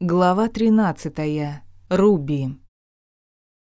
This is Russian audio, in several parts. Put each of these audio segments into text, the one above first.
Глава 13. Руби.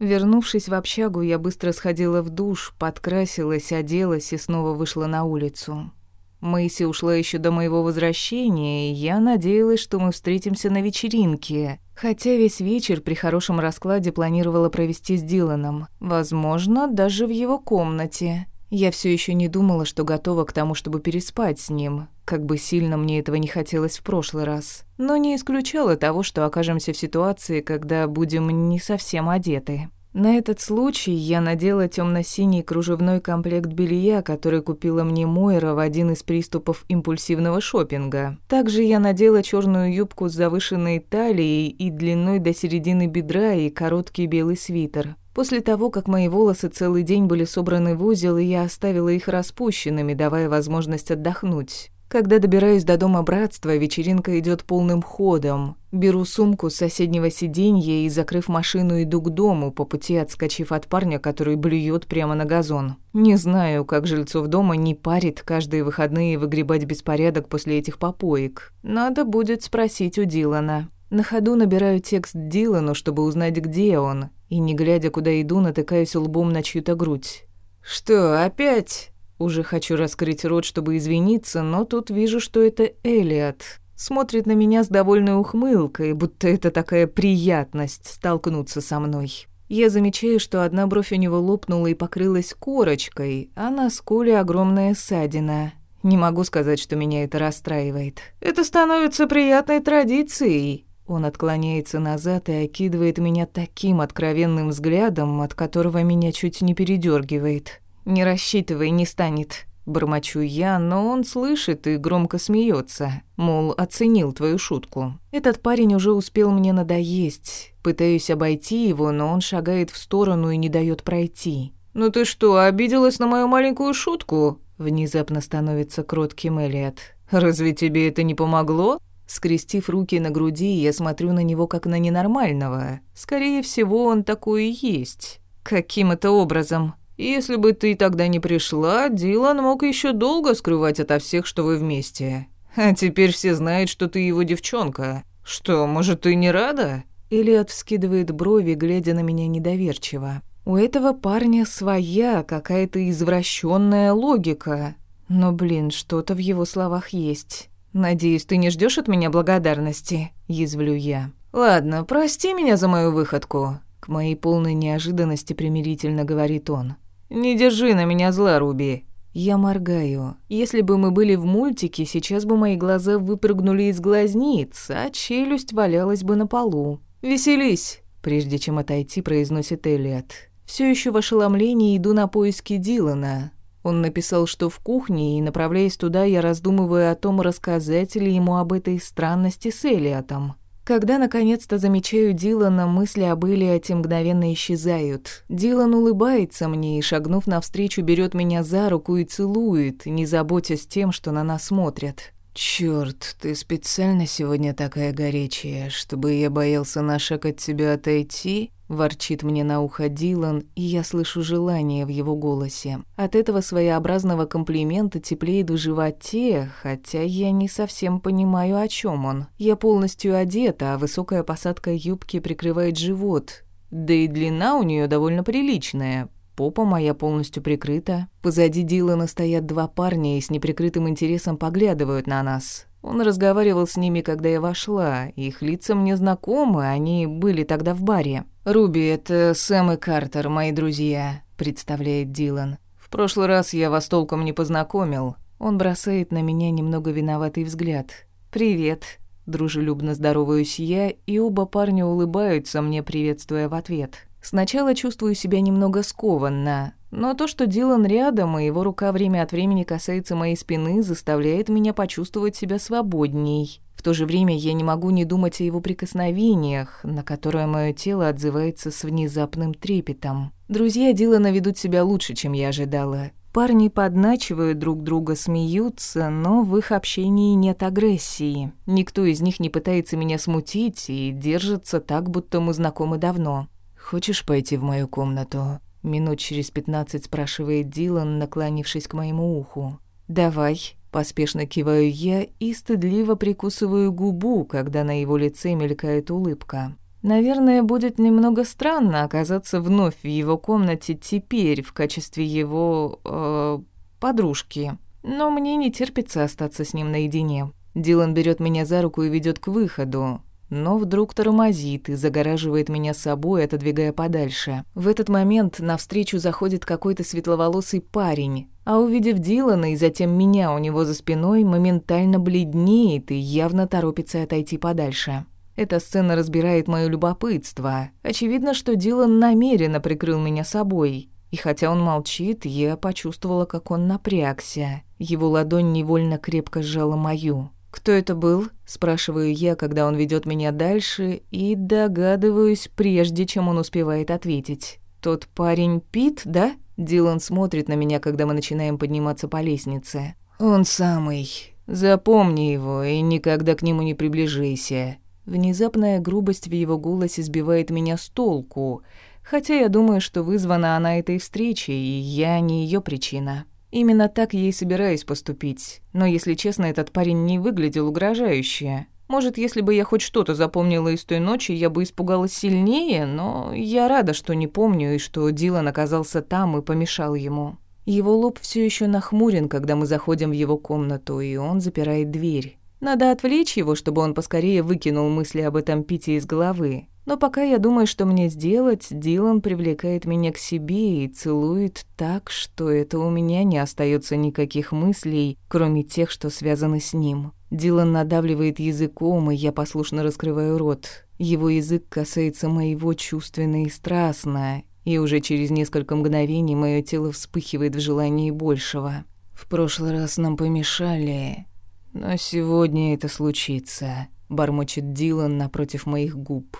Вернувшись в общагу, я быстро сходила в душ, подкрасилась, оделась и снова вышла на улицу. Мэйси ушла еще до моего возвращения, и я надеялась, что мы встретимся на вечеринке, хотя весь вечер при хорошем раскладе планировала провести с Диланом, возможно, даже в его комнате. Я все еще не думала, что готова к тому, чтобы переспать с ним, как бы сильно мне этого не хотелось в прошлый раз. Но не исключала того, что окажемся в ситуации, когда будем не совсем одеты. На этот случай я надела темно-синий кружевной комплект белья, который купила мне Мойра в один из приступов импульсивного шопинга. Также я надела черную юбку с завышенной талией и длиной до середины бедра и короткий белый свитер. После того, как мои волосы целый день были собраны в узел, и я оставила их распущенными, давая возможность отдохнуть. Когда добираюсь до дома братства, вечеринка идет полным ходом. Беру сумку с соседнего сиденья и, закрыв машину, иду к дому, по пути отскочив от парня, который блюет прямо на газон. Не знаю, как жильцов дома не парит каждые выходные выгребать беспорядок после этих попоек. Надо будет спросить у Дилана. На ходу набираю текст Дилану, чтобы узнать, где он, и, не глядя, куда иду, натыкаюсь лбом на чью-то грудь. «Что, опять?» Уже хочу раскрыть рот, чтобы извиниться, но тут вижу, что это Элиот. Смотрит на меня с довольной ухмылкой, будто это такая приятность столкнуться со мной. Я замечаю, что одна бровь у него лопнула и покрылась корочкой, а на скуле огромная ссадина. Не могу сказать, что меня это расстраивает. Это становится приятной традицией. Он отклоняется назад и окидывает меня таким откровенным взглядом, от которого меня чуть не передергивает. «Не рассчитывай, не станет», — бормочу я, но он слышит и громко смеется, мол, оценил твою шутку. Этот парень уже успел мне надоесть. Пытаюсь обойти его, но он шагает в сторону и не дает пройти. «Ну ты что, обиделась на мою маленькую шутку?» Внезапно становится кротким Элиот. «Разве тебе это не помогло?» Скрестив руки на груди, я смотрю на него как на ненормального. Скорее всего, он такой и есть. Каким это образом? Если бы ты тогда не пришла, Дилан мог еще долго скрывать ото всех, что вы вместе. А теперь все знают, что ты его девчонка. Что, может, ты не рада? Элиот вскидывает брови, глядя на меня недоверчиво. У этого парня своя какая-то извращенная логика. Но, блин, что-то в его словах есть. «Надеюсь, ты не ждешь от меня благодарности?» – язвлю я. «Ладно, прости меня за мою выходку», – к моей полной неожиданности примирительно говорит он. «Не держи на меня зла, Руби». Я моргаю. Если бы мы были в мультике, сейчас бы мои глаза выпрыгнули из глазниц, а челюсть валялась бы на полу. «Веселись!» Прежде чем отойти, произносит Элliot. Все еще в ошеломлении иду на поиски Дилана. Он написал, что в кухне, и, направляясь туда, я раздумываю о том, рассказать ли ему об этой странности с Элиотом. Когда наконец-то замечаю Дилана, мысли об Элиоте мгновенно исчезают. Дилан улыбается мне и, шагнув навстречу, берет меня за руку и целует, не заботясь тем, что на нас смотрят. «Чёрт, ты специально сегодня такая горячая, чтобы я боялся на шаг от тебя отойти?» Ворчит мне на ухо Дилан, и я слышу желание в его голосе. От этого своеобразного комплимента теплеет в животе, хотя я не совсем понимаю, о чем он. Я полностью одета, а высокая посадка юбки прикрывает живот. Да и длина у нее довольно приличная, Попа моя полностью прикрыта. Позади Дилана стоят два парня и с неприкрытым интересом поглядывают на нас. Он разговаривал с ними, когда я вошла. Их лица мне знакомы, они были тогда в баре. «Руби, это Сэм и Картер, мои друзья», — представляет Дилан. «В прошлый раз я вас толком не познакомил». Он бросает на меня немного виноватый взгляд. «Привет», — дружелюбно здороваюсь я, и оба парня улыбаются мне, приветствуя в ответ. Сначала чувствую себя немного скованно, но то, что Дилан рядом, и его рука время от времени касается моей спины, заставляет меня почувствовать себя свободней. В то же время я не могу не думать о его прикосновениях, на которые мое тело отзывается с внезапным трепетом. Друзья Дилана ведут себя лучше, чем я ожидала. Парни подначивают друг друга, смеются, но в их общении нет агрессии. Никто из них не пытается меня смутить и держится так, будто мы знакомы давно. «Хочешь пойти в мою комнату?» Минут через пятнадцать спрашивает Дилан, наклонившись к моему уху. «Давай». Поспешно киваю я и стыдливо прикусываю губу, когда на его лице мелькает улыбка. Наверное, будет немного странно оказаться вновь в его комнате теперь в качестве его... Э, подружки. Но мне не терпится остаться с ним наедине. Дилан берет меня за руку и ведет к выходу, но вдруг тормозит и загораживает меня собой, отодвигая подальше. В этот момент навстречу заходит какой-то светловолосый парень, а увидев Дилана и затем меня у него за спиной, моментально бледнеет и явно торопится отойти подальше. Эта сцена разбирает моё любопытство. Очевидно, что Дилан намеренно прикрыл меня собой. И хотя он молчит, я почувствовала, как он напрягся. Его ладонь невольно крепко сжала мою. «Кто это был?» – спрашиваю я, когда он ведет меня дальше, и догадываюсь, прежде чем он успевает ответить. «Тот парень Пит, да?» Дилан смотрит на меня, когда мы начинаем подниматься по лестнице. «Он самый. Запомни его и никогда к нему не приближайся. Внезапная грубость в его голосе сбивает меня с толку, хотя я думаю, что вызвана она этой встречей, и я не ее причина. Именно так я и собираюсь поступить, но, если честно, этот парень не выглядел угрожающе. Может, если бы я хоть что-то запомнила из той ночи, я бы испугалась сильнее, но я рада, что не помню, и что Дилан оказался там и помешал ему. Его лоб все еще нахмурен, когда мы заходим в его комнату, и он запирает дверь. Надо отвлечь его, чтобы он поскорее выкинул мысли об этом пите из головы. Но пока я думаю, что мне сделать, Дилан привлекает меня к себе и целует так, что это у меня не остается никаких мыслей, кроме тех, что связаны с ним. Дилан надавливает языком, и я послушно раскрываю рот. Его язык касается моего чувственно и страстно, и уже через несколько мгновений мое тело вспыхивает в желании большего. В прошлый раз нам помешали, «Но сегодня это случится», — бормочет Дилан напротив моих губ.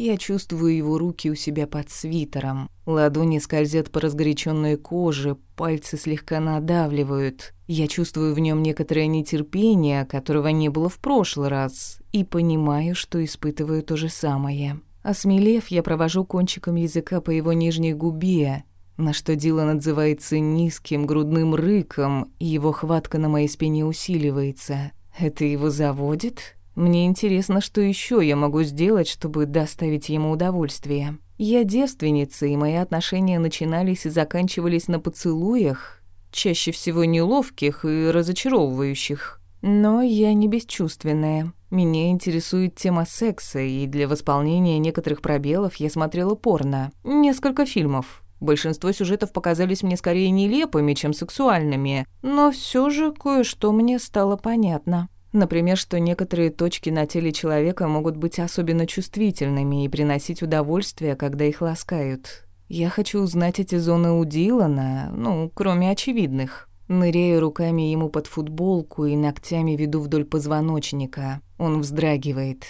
Я чувствую его руки у себя под свитером. Ладони скользят по разгоряченной коже, пальцы слегка надавливают. Я чувствую в нем некоторое нетерпение, которого не было в прошлый раз, и понимаю, что испытываю то же самое. Осмелев, я провожу кончиком языка по его нижней губе, на что Дилан отзывается низким грудным рыком, и его хватка на моей спине усиливается. Это его заводит? Мне интересно, что еще я могу сделать, чтобы доставить ему удовольствие. Я девственница, и мои отношения начинались и заканчивались на поцелуях, чаще всего неловких и разочаровывающих. Но я не бесчувственная. Меня интересует тема секса, и для восполнения некоторых пробелов я смотрела порно. Несколько фильмов. Большинство сюжетов показались мне скорее нелепыми, чем сексуальными, но все же кое-что мне стало понятно. Например, что некоторые точки на теле человека могут быть особенно чувствительными и приносить удовольствие, когда их ласкают. Я хочу узнать эти зоны у Дилана, ну, кроме очевидных. Ныряю руками ему под футболку и ногтями веду вдоль позвоночника. Он вздрагивает.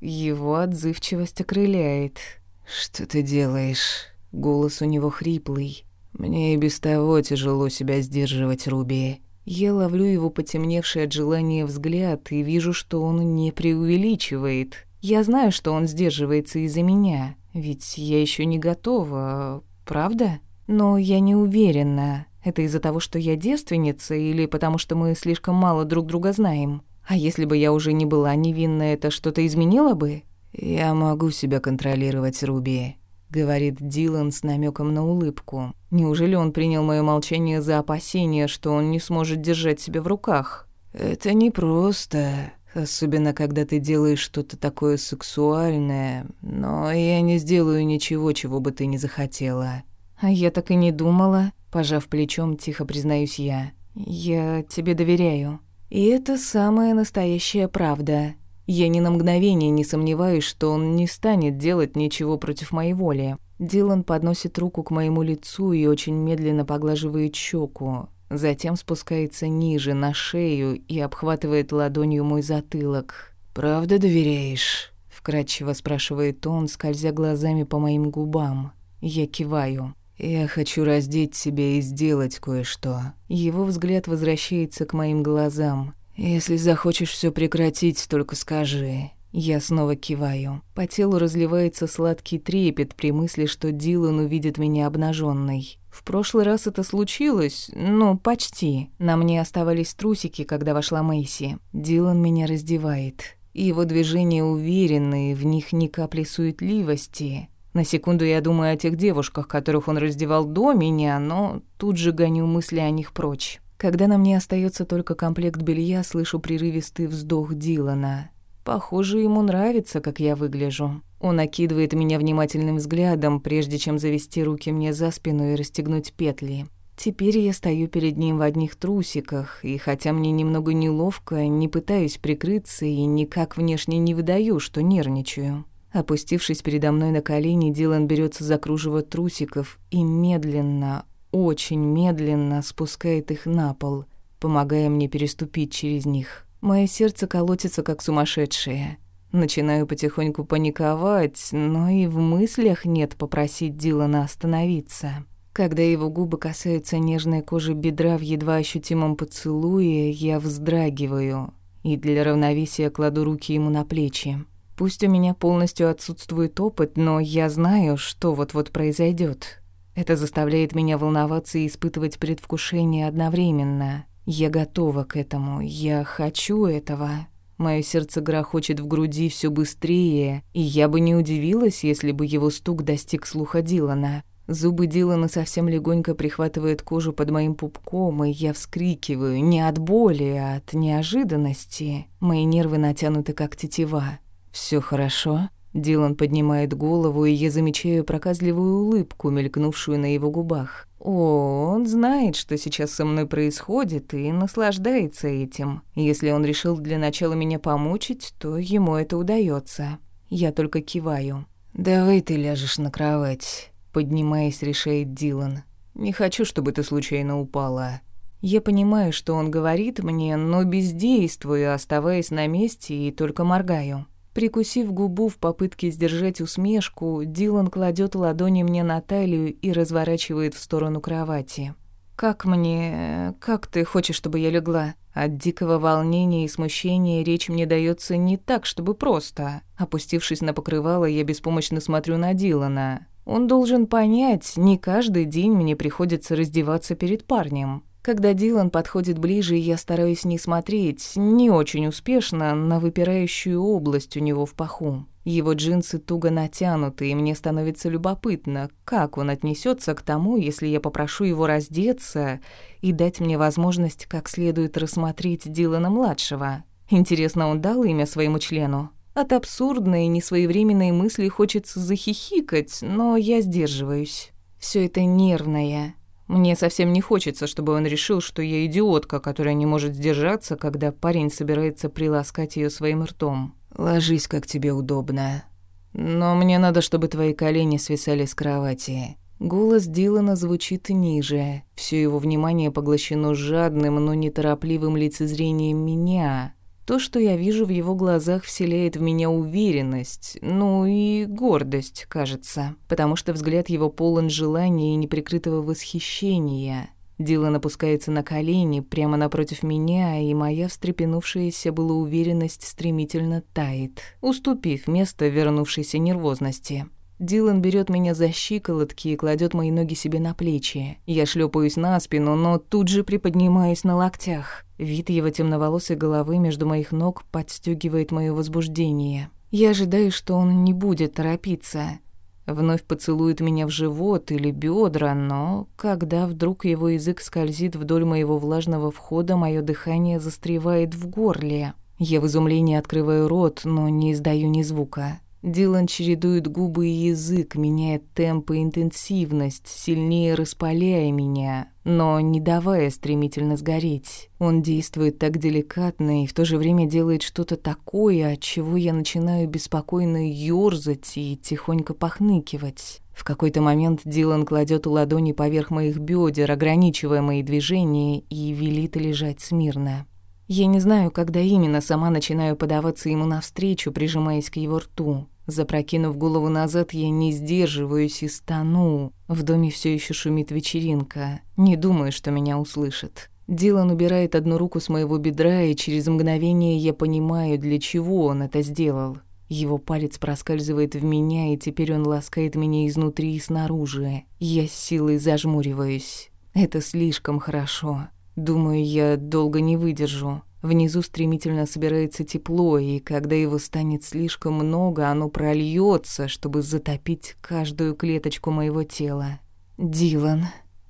Его отзывчивость окрыляет. «Что ты делаешь?» Голос у него хриплый. Мне и без того тяжело себя сдерживать, Руби. Я ловлю его потемневший от желания взгляд и вижу, что он не преувеличивает. Я знаю, что он сдерживается из-за меня, ведь я еще не готова, правда? Но я не уверена, это из-за того, что я девственница или потому что мы слишком мало друг друга знаем. А если бы я уже не была невинна, это что-то изменило бы? Я могу себя контролировать, Руби. — говорит Дилан с намеком на улыбку. «Неужели он принял мое молчание за опасение, что он не сможет держать себя в руках?» «Это непросто, особенно когда ты делаешь что-то такое сексуальное, но я не сделаю ничего, чего бы ты не захотела». «А я так и не думала», — пожав плечом, тихо признаюсь я. «Я тебе доверяю». «И это самая настоящая правда», я ни на мгновение не сомневаюсь, что он не станет делать ничего против моей воли. Дилан подносит руку к моему лицу и очень медленно поглаживает щеку. Затем спускается ниже, на шею, и обхватывает ладонью мой затылок. «Правда доверяешь?» — вкратчиво спрашивает он, скользя глазами по моим губам. Я киваю. «Я хочу раздеть себя и сделать кое-что». Его взгляд возвращается к моим глазам. «Если захочешь все прекратить, только скажи. Я снова киваю. По телу разливается сладкий трепет при мысли, что Дилан увидит меня обнаженной. В прошлый раз это случилось, ну, почти. На мне оставались трусики, когда вошла Мэйси. Дилан меня раздевает. Его движения уверенные, в них ни капли суетливости. На секунду я думаю о тех девушках, которых он раздевал до меня, но тут же гоню мысли о них прочь. Когда на мне остается только комплект белья, слышу прерывистый вздох Дилана. Похоже, ему нравится, как я выгляжу. Он окидывает меня внимательным взглядом, прежде чем завести руки мне за спину и расстегнуть петли. Теперь я стою перед ним в одних трусиках, и хотя мне немного неловко, не пытаюсь прикрыться и никак внешне не выдаю, что нервничаю. Опустившись передо мной на колени, Дилан берется за кружево трусиков и медленно, очень медленно спускает их на пол, помогая мне переступить через них. Мое сердце колотится, как сумасшедшее. Начинаю потихоньку паниковать, но и в мыслях нет попросить Дилана остановиться. Когда его губы касаются нежной кожи бедра в едва ощутимом поцелуе, я вздрагиваю и для равновесия кладу руки ему на плечи. Пусть у меня полностью отсутствует опыт, но я знаю, что вот-вот произойдет. Это заставляет меня волноваться и испытывать предвкушение одновременно. Я готова к этому, я хочу этого. Мое сердце грохочет в груди все быстрее, и я бы не удивилась, если бы его стук достиг слуха Дилана. Зубы Дилана совсем легонько прихватывают кожу под моим пупком, и я вскрикиваю не от боли, а от неожиданности. Мои нервы натянуты как тетива. Все хорошо?» Дилан поднимает голову, и я замечаю проказливую улыбку, мелькнувшую на его губах. О, он знает, что сейчас со мной происходит, и наслаждается этим. Если он решил для начала меня помучить, то ему это удается. Я только киваю. «Давай ты ляжешь на кровать», — поднимаясь, решает Дилан. «Не хочу, чтобы ты случайно упала». Я понимаю, что он говорит мне, но бездействую, оставаясь на месте и только моргаю. Прикусив губу в попытке сдержать усмешку, Дилан кладет ладони мне на талию и разворачивает в сторону кровати. «Как мне... как ты хочешь, чтобы я легла?» От дикого волнения и смущения речь мне дается не так, чтобы просто. Опустившись на покрывало, я беспомощно смотрю на Дилана. Он должен понять, не каждый день мне приходится раздеваться перед парнем. Когда Дилан подходит ближе, я стараюсь не смотреть, не очень успешно, на выпирающую область у него в паху. Его джинсы туго натянуты, и мне становится любопытно, как он отнесется к тому, если я попрошу его раздеться и дать мне возможность как следует рассмотреть Дилана-младшего. Интересно, он дал имя своему члену? От абсурдной и несвоевременной мысли хочется захихикать, но я сдерживаюсь. Все это нервное, мне совсем не хочется, чтобы он решил, что я идиотка, которая не может сдержаться, когда парень собирается приласкать ее своим ртом. Ложись, как тебе удобно. Но мне надо, чтобы твои колени свисали с кровати. Голос Дилана звучит ниже. Все его внимание поглощено жадным, но неторопливым лицезрением меня. То, что я вижу в его глазах, вселяет в меня уверенность, ну и гордость, кажется, потому что взгляд его полон желания и неприкрытого восхищения. Дилан опускается на колени прямо напротив меня, и моя встрепенувшаяся была уверенность стремительно тает, уступив место вернувшейся нервозности. Дилан берет меня за щиколотки и кладет мои ноги себе на плечи. Я шлепаюсь на спину, но тут же приподнимаюсь на локтях. Вид его темноволосой головы между моих ног подстегивает мое возбуждение. Я ожидаю, что он не будет торопиться. Вновь поцелует меня в живот или бедра, но когда вдруг его язык скользит вдоль моего влажного входа, мое дыхание застревает в горле. Я в изумлении открываю рот, но не издаю ни звука. Дилан чередует губы и язык, меняет темп и интенсивность, сильнее распаляя меня, но не давая стремительно сгореть. Он действует так деликатно и в то же время делает что-то такое, от чего я начинаю беспокойно ёрзать и тихонько похныкивать. В какой-то момент Дилан кладет ладони поверх моих бедер, ограничивая мои движения, и велит лежать смирно. Я не знаю, когда именно сама начинаю подаваться ему навстречу, прижимаясь к его рту. Запрокинув голову назад, я не сдерживаюсь и стану. В доме все еще шумит вечеринка. Не думаю, что меня услышат. Дилан убирает одну руку с моего бедра, и через мгновение я понимаю, для чего он это сделал. Его палец проскальзывает в меня, и теперь он ласкает меня изнутри и снаружи. Я с силой зажмуриваюсь. Это слишком хорошо. Думаю, я долго не выдержу. Внизу стремительно собирается тепло, и когда его станет слишком много, оно прольется, чтобы затопить каждую клеточку моего тела. Дилан.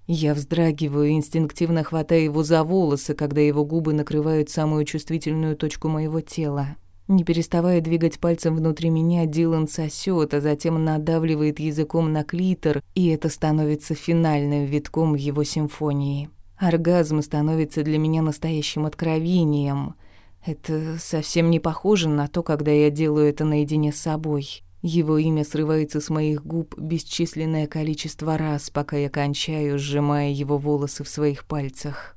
Я вздрагиваю, инстинктивно хватая его за волосы, когда его губы накрывают самую чувствительную точку моего тела. Не переставая двигать пальцем внутри меня, Дилан сосет, а затем надавливает языком на клитор, и это становится финальным витком его симфонии. Оргазм становится для меня настоящим откровением. Это совсем не похоже на то, когда я делаю это наедине с собой. Его имя срывается с моих губ бесчисленное количество раз, пока я кончаю, сжимая его волосы в своих пальцах.